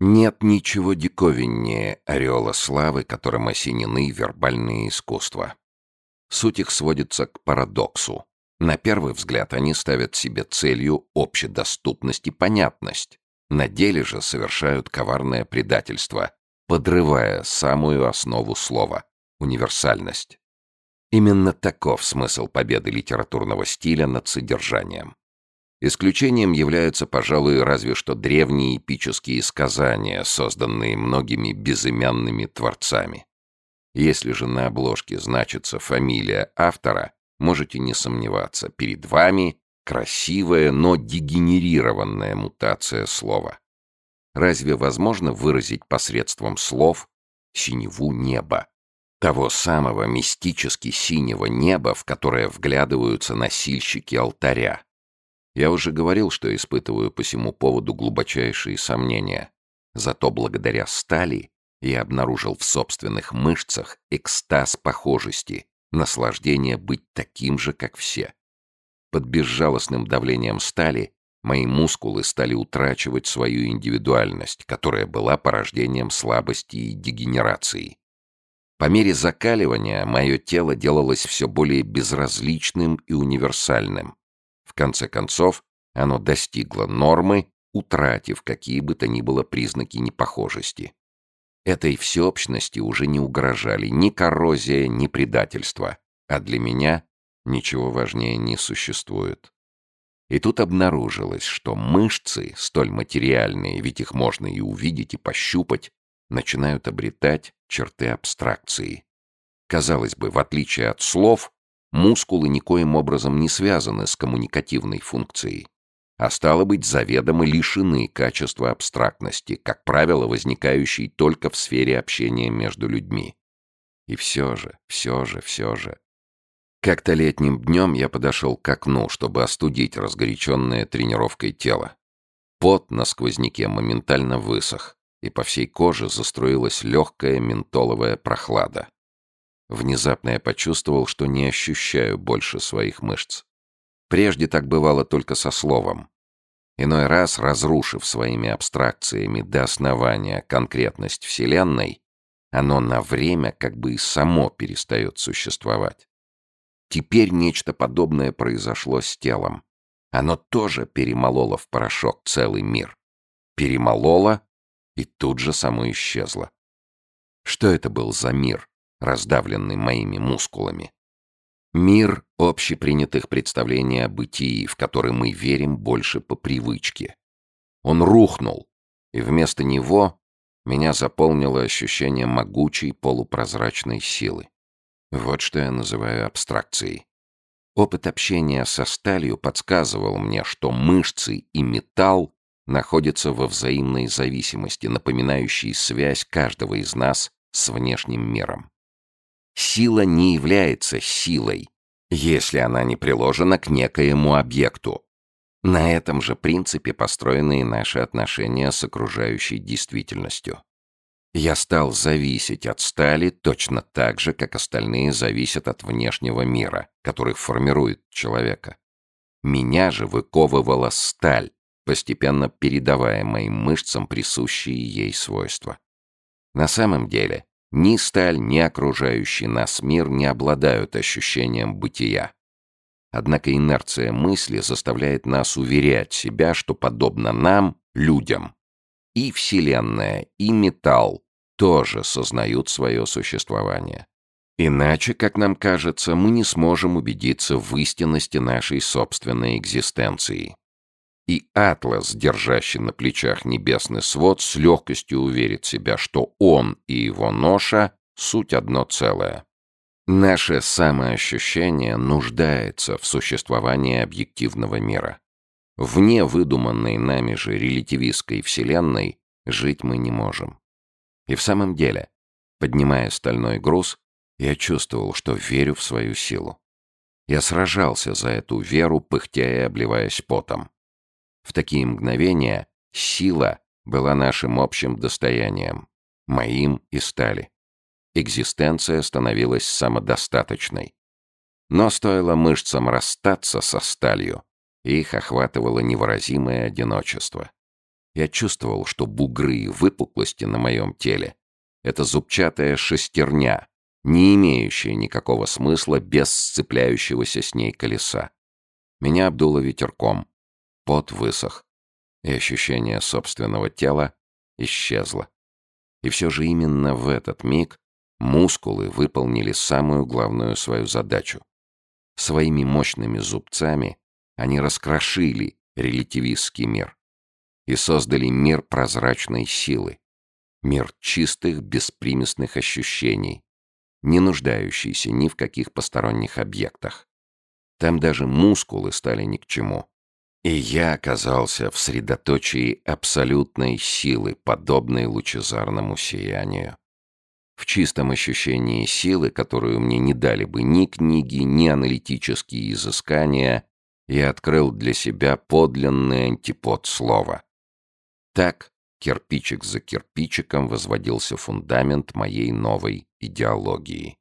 Нет ничего диковиннее ореола славы, которым осенены вербальные искусства. Суть их сводится к парадоксу. На первый взгляд они ставят себе целью общедоступность и понятность. На деле же совершают коварное предательство, подрывая самую основу слова — универсальность. Именно таков смысл победы литературного стиля над содержанием. Исключением являются, пожалуй, разве что древние эпические сказания, созданные многими безымянными творцами. Если же на обложке значится фамилия автора, можете не сомневаться, перед вами красивая, но дегенерированная мутация слова. Разве возможно выразить посредством слов синеву неба? Того самого мистически синего неба, в которое вглядываются носильщики алтаря. Я уже говорил, что испытываю по всему поводу глубочайшие сомнения. Зато благодаря стали я обнаружил в собственных мышцах экстаз похожести, наслаждение быть таким же, как все. Под безжалостным давлением стали мои мускулы стали утрачивать свою индивидуальность, которая была порождением слабости и дегенерации. По мере закаливания мое тело делалось все более безразличным и универсальным. В конце концов, оно достигло нормы, утратив какие бы то ни было признаки непохожести. Этой всеобщности уже не угрожали ни коррозия, ни предательство, а для меня ничего важнее не существует. И тут обнаружилось, что мышцы, столь материальные, ведь их можно и увидеть, и пощупать, начинают обретать черты абстракции. Казалось бы, в отличие от слов, мускулы никоим образом не связаны с коммуникативной функцией а стало быть, заведомо лишены качества абстрактности, как правило, возникающей только в сфере общения между людьми. И все же, все же, все же. Как-то летним днем я подошел к окну, чтобы остудить разгоряченное тренировкой тело. Пот на сквозняке моментально высох, и по всей коже заструилась легкая ментоловая прохлада. Внезапно я почувствовал, что не ощущаю больше своих мышц. Прежде так бывало только со словом. Иной раз, разрушив своими абстракциями до основания конкретность Вселенной, оно на время как бы и само перестает существовать. Теперь нечто подобное произошло с телом. Оно тоже перемололо в порошок целый мир. Перемололо и тут же само исчезло. Что это был за мир, раздавленный моими мускулами? Мир общепринятых представлений о бытии, в который мы верим больше по привычке. Он рухнул, и вместо него меня заполнило ощущение могучей полупрозрачной силы. Вот что я называю абстракцией. Опыт общения со сталью подсказывал мне, что мышцы и металл находятся во взаимной зависимости, напоминающей связь каждого из нас с внешним миром. Сила не является силой, если она не приложена к некоему объекту. На этом же принципе построены и наши отношения с окружающей действительностью. Я стал зависеть от стали точно так же, как остальные зависят от внешнего мира, который формирует человека. Меня же выковывала сталь, постепенно передавая моим мышцам присущие ей свойства. На самом деле, ни сталь, ни окружающий нас мир не обладают ощущением бытия. Однако инерция мысли заставляет нас уверять себя, что подобно нам, людям, и Вселенная, и металл тоже сознают свое существование. Иначе, как нам кажется, мы не сможем убедиться в истинности нашей собственной экзистенции и Атлас, держащий на плечах небесный свод, с легкостью уверит себя, что он и его ноша — суть одно целое. Наше самоощущение нуждается в существовании объективного мира. Вне выдуманной нами же релятивистской вселенной жить мы не можем. И в самом деле, поднимая стальной груз, я чувствовал, что верю в свою силу. Я сражался за эту веру, пыхтя и обливаясь потом. В такие мгновения сила была нашим общим достоянием, моим и стали. Экзистенция становилась самодостаточной. Но стоило мышцам расстаться со сталью, их охватывало невыразимое одиночество. Я чувствовал, что бугры и выпуклости на моем теле — это зубчатая шестерня, не имеющая никакого смысла без сцепляющегося с ней колеса. Меня обдуло ветерком, пот высох, и ощущение собственного тела исчезло. И все же именно в этот миг мускулы выполнили самую главную свою задачу. Своими мощными зубцами они раскрошили релятивистский мир и создали мир прозрачной силы, мир чистых, беспримесных ощущений, не нуждающийся ни в каких посторонних объектах. Там даже мускулы стали ни к чему. И я оказался в средоточии абсолютной силы, подобной лучезарному сиянию. В чистом ощущении силы, которую мне не дали бы ни книги, ни аналитические изыскания, я открыл для себя подлинный антипод слова. Так, кирпичик за кирпичиком возводился фундамент моей новой идеологии.